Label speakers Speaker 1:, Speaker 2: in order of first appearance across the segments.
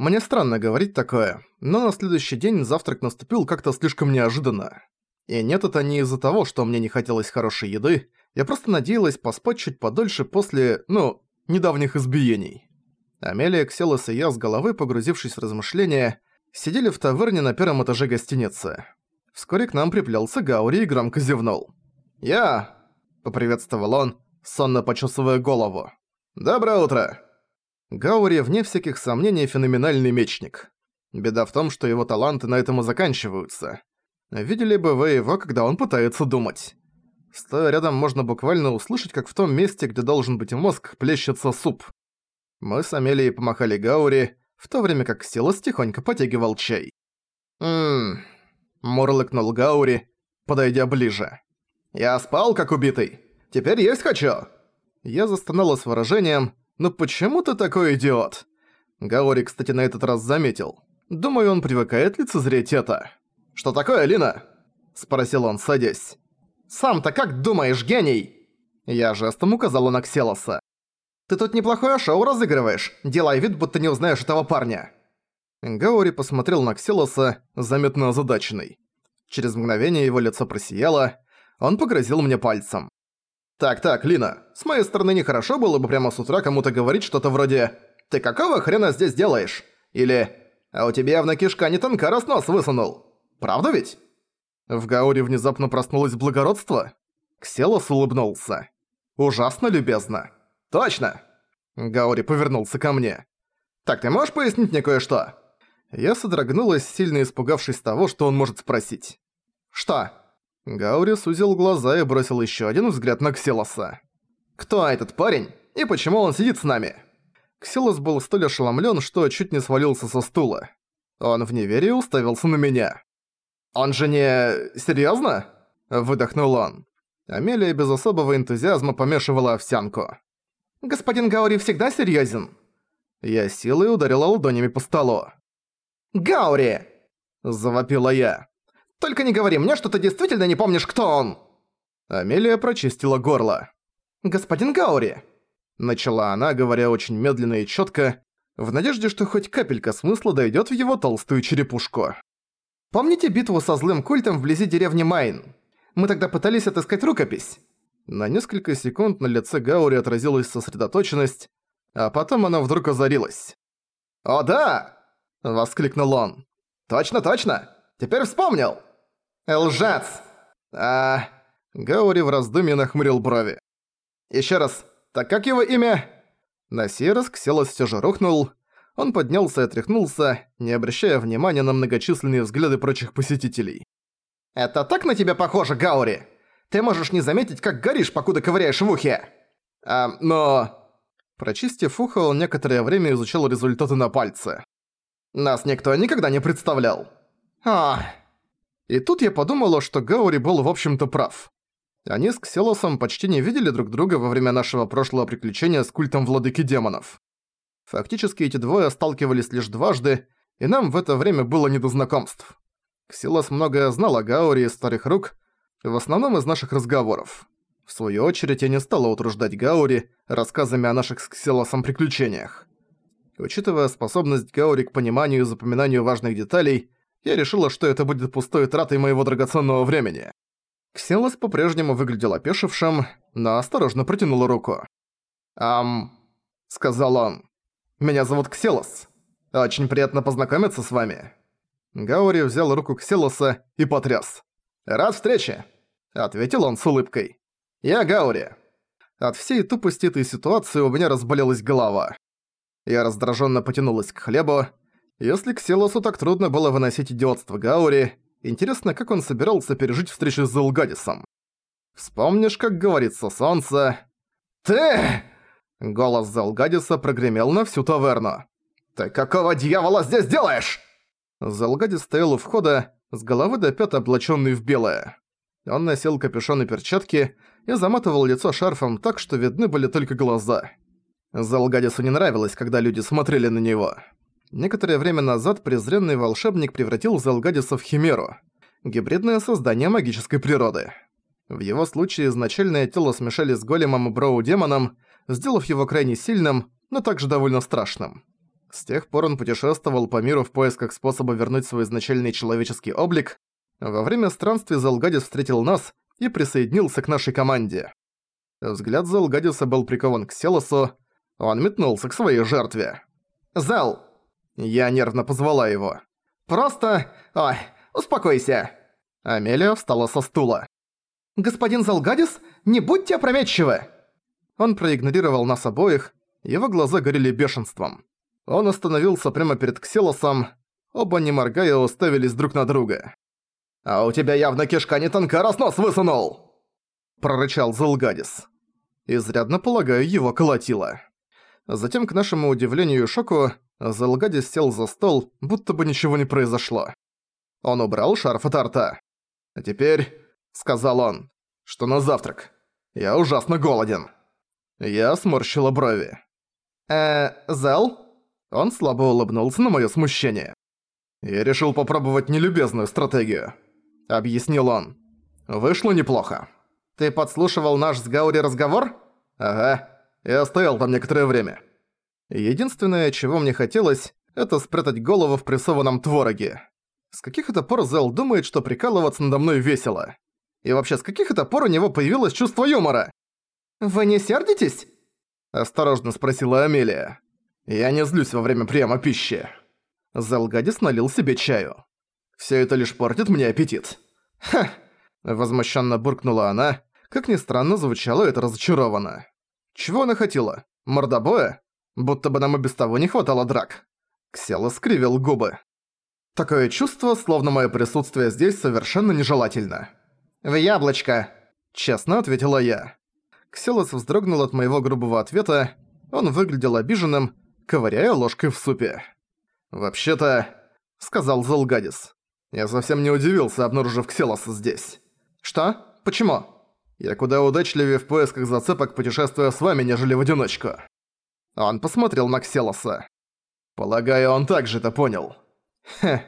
Speaker 1: Мне странно говорить такое, но на следующий день завтрак наступил как-то слишком неожиданно. И нет, это не из-за того, что мне не хотелось хорошей еды, я просто надеялась поспать чуть подольше после, ну, недавних избиений. Амелия, Кселос и я с головы, погрузившись в размышления, сидели в таверне на первом этаже гостиницы. Вскоре к нам приплелся Гаури и громко зевнул. «Я!» — поприветствовал он, сонно почесывая голову. «Доброе утро!» Гаури, вне всяких сомнений, феноменальный мечник. Беда в том, что его таланты на этом и заканчиваются. Видели бы вы его, когда он пытается думать. Стоя рядом, можно буквально услышать, как в том месте, где должен быть мозг, плещется суп. Мы с Амелией помахали Гаури, в то время как Силас тихонько потягивал чай. «Ммм...» – мурлыкнул Гаури, подойдя ближе. «Я спал, как убитый. Теперь есть хочу!» Я застонала с выражением «Ну почему ты такой идиот?» Гаури, кстати, на этот раз заметил. Думаю, он привыкает лицезреть это. «Что такое, Лина?» – спросил он, садясь. «Сам-то как думаешь, гений?» Я жестом указала на Кселоса. «Ты тут неплохое шоу разыгрываешь, делай вид, будто не узнаешь этого парня». Гаури посмотрел на Кселоса, заметно озадаченный. Через мгновение его лицо просияло, он погрозил мне пальцем. «Так-так, Лина, с моей стороны нехорошо было бы прямо с утра кому-то говорить что-то вроде «Ты какого хрена здесь делаешь?» Или «А у тебя явно кишка не тонка, раз нос высунул». Правда ведь?» В Гауре внезапно проснулось благородство. Кселос улыбнулся. «Ужасно любезно». «Точно!» Гаури повернулся ко мне. «Так ты можешь пояснить мне кое-что?» Я содрогнулась, сильно испугавшись того, что он может спросить. «Что?» Гаури сузил глаза и бросил еще один взгляд на Ксилоса. «Кто этот парень? И почему он сидит с нами?» Ксилос был столь ошеломлен, что чуть не свалился со стула. Он в неверии уставился на меня. «Он же не... серьёзно?» – выдохнул он. Амелия без особого энтузиазма помешивала овсянку. «Господин Гаури всегда серьёзен?» Я силой ударила ладонями по столу. «Гаури!» – завопила я. Только не говори мне, что ты действительно не помнишь, кто он!» Амелия прочистила горло. «Господин Гаури!» Начала она, говоря очень медленно и чётко, в надежде, что хоть капелька смысла дойдёт в его толстую черепушку. «Помните битву со злым культом вблизи деревни Майн? Мы тогда пытались отыскать рукопись». На несколько секунд на лице Гаури отразилась сосредоточенность, а потом она вдруг озарилась. «О да!» – воскликнул он. «Точно, точно! Теперь вспомнил!» «Лжец!» «А...» Гаури в раздумье нахмурил брови. «Ещё раз, так как его имя?» На сей раз Кселос всё же рухнул. Он поднялся и отряхнулся, не обращая внимания на многочисленные взгляды прочих посетителей. «Это так на тебя похоже, Гаури? Ты можешь не заметить, как горишь, покуда ковыряешь в ухе!» «А, но...» Прочистив ухо, он некоторое время изучал результаты на пальце. «Нас никто никогда не представлял». «Ах...» И тут я подумала, что Гаури был в общем-то прав. Они с Кселосом почти не видели друг друга во время нашего прошлого приключения с культом владыки демонов. Фактически эти двое сталкивались лишь дважды, и нам в это время было не до знакомств. Ксилос многое знал о Гаури из старых рук, в основном из наших разговоров. В свою очередь я не стала утруждать Гаури рассказами о наших с Ксилосом приключениях. Учитывая способность Гаури к пониманию и запоминанию важных деталей, я решила, что это будет пустой тратой моего драгоценного времени. Ксилос по-прежнему выглядел опешившим, но осторожно протянул руку. «Ам...» — сказал он. «Меня зовут Ксилос. Очень приятно познакомиться с вами». Гаури взял руку Ксилоса и потряс. «Рад встрече!» — ответил он с улыбкой. «Я Гаури». От всей тупости этой ситуации у меня разболелась голова. Я раздраженно потянулась к хлебу, если Ксилосу так трудно было выносить идиотство Гаури, интересно, как он собирался пережить встречу с Зелгадисом. Вспомнишь, как говорится солнце... «Ты!» Голос Зелгадиса прогремел на всю таверну. «Ты какого дьявола здесь делаешь?» Зелгадис стоял у входа, с головы до пят облачённый в белое. Он носил капюшон и перчатки и заматывал лицо шарфом так, что видны были только глаза. Зелгадису не нравилось, когда люди смотрели на него. Некоторое время назад презренный волшебник превратил Залгадиса в химеру. Гибридное создание магической природы. В его случае изначальное тело смешали с големом и броу-демоном, сделав его крайне сильным, но также довольно страшным. С тех пор он путешествовал по миру в поисках способа вернуть свой изначальный человеческий облик. Во время странствий Залгадис встретил нас и присоединился к нашей команде. Взгляд Залгадиса был прикован к Селосу, он метнулся к своей жертве. «Зал!» Я нервно позвала его. «Просто... Ой, успокойся!» Амелия встала со стула. «Господин Залгадис, не будьте опрометчивы!» Он проигнорировал нас обоих, его глаза горели бешенством. Он остановился прямо перед Кселосом, оба не моргая уставились друг на друга. «А у тебя явно кишка не тонка, раз нос высунул!» Прорычал Залгадис. Изрядно, полагаю, его колотило. Затем, к нашему удивлению и шоку, Залгадис сел за стол, будто бы ничего не произошло. Он убрал шарф от рта. «А теперь», — сказал он, — «что на завтрак? Я ужасно голоден». Я сморщила брови. «Э, Зал?» Он слабо улыбнулся на моё смущение. «Я решил попробовать нелюбезную стратегию», — объяснил он. «Вышло неплохо. Ты подслушивал наш с Гаури разговор?» «Ага. Я стоял там некоторое время. Единственное, чего мне хотелось, это спрятать голову в прессованном твороге. С каких это пор Зел думает, что прикалываться надо мной весело? И вообще, с каких это пор у него появилось чувство юмора? «Вы не сердитесь?» – осторожно спросила Амелия. «Я не злюсь во время приема пищи». Зелгадис налил себе чаю. «Всё это лишь портит мне аппетит». «Ха!» – возмущенно буркнула она. Как ни странно, звучало это разочарованно. «Чего она хотела? Мордобоя? Будто бы нам и без того не хватало драк». Ксела скривил губы. Такое чувство, словно мое присутствие здесь совершенно нежелательно. «В яблочко!» – честно ответила я. Кселос вздрогнул от моего грубого ответа, он выглядел обиженным, ковыряя ложкой в супе. «Вообще-то», — сказал Золгадис, — «я совсем не удивился, обнаружив Кселоса здесь». «Что? Почему?» «Я куда удачливее в поисках зацепок, путешествуя с вами, нежели в одиночку». Он посмотрел на Кселоса. «Полагаю, он также это понял». «Хе,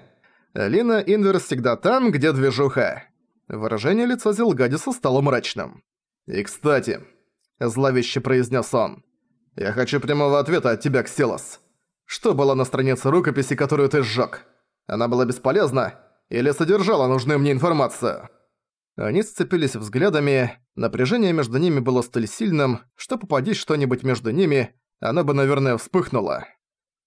Speaker 1: Лина Инверс всегда там, где движуха». Выражение лица Зилгадиса стало мрачным. «И кстати», – зловеще произнес он, – «я хочу прямого ответа от тебя, Ксилос. Что было на странице рукописи, которую ты сжёг? Она была бесполезна или содержала нужную мне информацию?» Они сцепились взглядами, напряжение между ними было столь сильным, что попадись что-нибудь между ними, она бы, наверное, вспыхнула.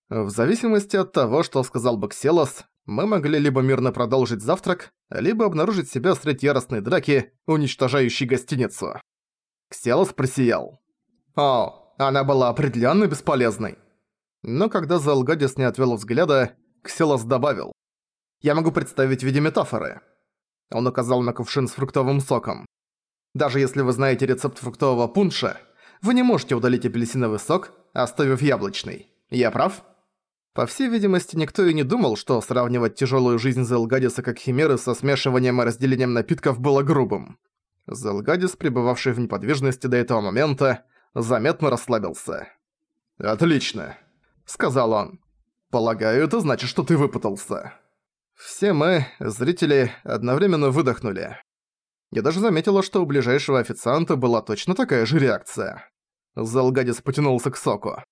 Speaker 1: В зависимости от того, что сказал бы Кселос, мы могли либо мирно продолжить завтрак, либо обнаружить себя средь яростной драки, уничтожающей гостиницу. Кселос просиял. О, она была определенно бесполезной. Но когда Залгадис не отвел взгляда, Кселос добавил. «Я могу представить в виде метафоры». Он указал на кувшин с фруктовым соком. «Даже если вы знаете рецепт фруктового пунша, вы не можете удалить апельсиновый сок, оставив яблочный. Я прав?» По всей видимости, никто и не думал, что сравнивать тяжелую жизнь Зелгадиса как химеры со смешиванием и разделением напитков было грубым. Зелгадис, пребывавший в неподвижности до этого момента, заметно расслабился. «Отлично», — сказал он. «Полагаю, это значит, что ты выпутался». Все мы, зрители, одновременно выдохнули. Я даже заметила, что у ближайшего официанта была точно такая же реакция. Зелгадис потянулся к соку.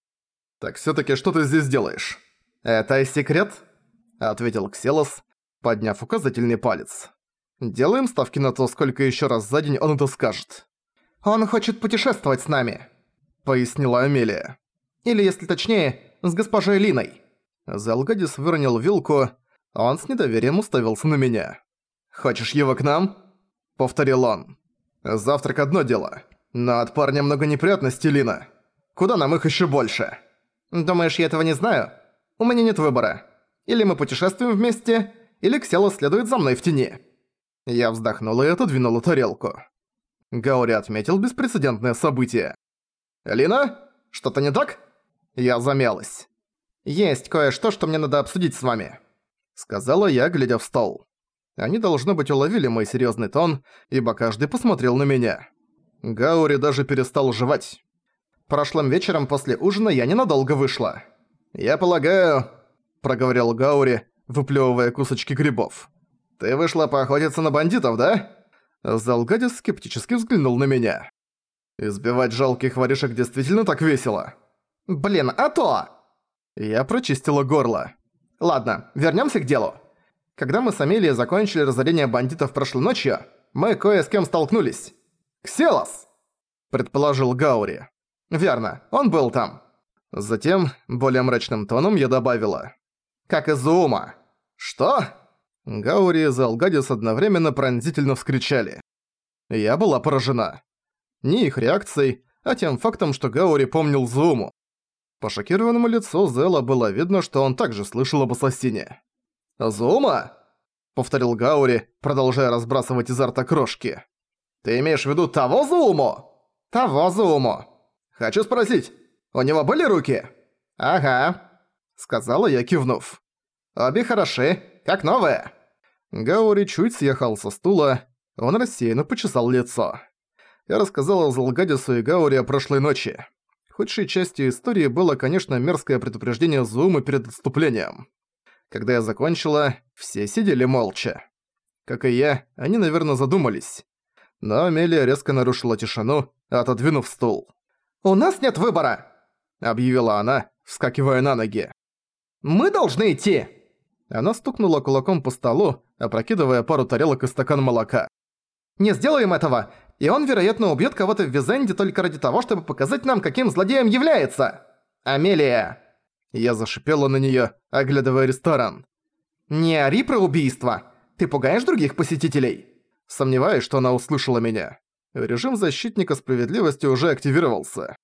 Speaker 1: «Так всё-таки что ты здесь делаешь?» «Это секрет?» — ответил Кселос, подняв указательный палец. «Делаем ставки на то, сколько ещё раз за день он это скажет». «Он хочет путешествовать с нами», — пояснила Амелия. «Или, если точнее, с госпожой Линой». Залгадис выронил вилку, он с недоверием уставился на меня. «Хочешь его к нам?» — повторил он. «Завтрак одно дело, но от парня много неприятностей, Лина. Куда нам их ещё больше?» «Думаешь, я этого не знаю?» У меня нет выбора. Или мы путешествуем вместе, или Ксела следует за мной в тени». Я вздохнула и отодвинула тарелку. Гаури отметил беспрецедентное событие. «Лина? Что-то не так?» Я замялась. «Есть кое-что, что мне надо обсудить с вами», — сказала я, глядя в стол. Они, должно быть, уловили мой серьёзный тон, ибо каждый посмотрел на меня. Гаури даже перестал жевать. Прошлым вечером после ужина я ненадолго вышла. «Я полагаю...» – проговорил Гаури, выплёвывая кусочки грибов. «Ты вышла поохотиться на бандитов, да?» Залгадис скептически взглянул на меня. «Избивать жалких воришек действительно так весело?» «Блин, а то!» Я прочистила горло. Ладно, вернемся к делу. Когда мы с Амелией закончили разорение бандитов прошлой ночью, мы кое с кем столкнулись. «Кселос!» – предположил Гаури. «Верно, он был там». Затем, более мрачным тоном, я добавила. «Как из Зуума». «Что?» Гаури и Залгадис одновременно пронзительно вскричали. Я была поражена. Не их реакцией, а тем фактом, что Гаури помнил Зуму. По шокированному лицу Зела было видно, что он также слышал об ассасине. «Зума?» — повторил Гаури, продолжая разбрасывать изо рта крошки. «Ты имеешь в виду того Зуму?» «Того Зуму!» «Хочу спросить, у него были руки?» «Ага», — сказала я, кивнув. «Обе хороши, как новые». Гаури чуть съехал со стула, он рассеянно почесал лицо. Я рассказал Залгадису и Гаури о прошлой ночи. Худшей частью истории было, конечно, мерзкое предупреждение Зума перед отступлением. Когда я закончила, все сидели молча. Как и я, они, наверное, задумались. Но Амелия резко нарушила тишину, отодвинув стул. «У нас нет выбора!» – объявила она, вскакивая на ноги. «Мы должны идти!» Она стукнула кулаком по столу, опрокидывая пару тарелок и стакан молока. «Не сделаем этого, и он, вероятно, убьет кого-то в Визенде только ради того, чтобы показать нам, каким злодеем является! Амелия!» Я зашипела на неё, оглядывая ресторан. «Не ори про убийство! Ты пугаешь других посетителей?» Сомневаюсь, что она услышала меня. Режим защитника справедливости уже активировался.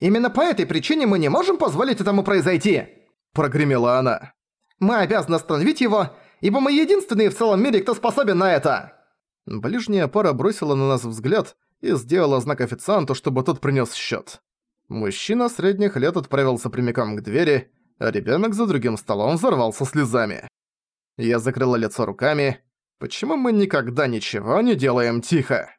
Speaker 1: «Именно по этой причине мы не можем позволить этому произойти!» Прогремела она. «Мы обязаны остановить его, ибо мы единственные в целом мире, кто способен на это!» Ближняя пара бросила на нас взгляд и сделала знак официанту, чтобы тот принес счет. Мужчина средних лет отправился прямиком к двери, а ребенок за другим столом взорвался слезами. Я закрыла лицо руками. Почему мы никогда ничего не делаем тихо?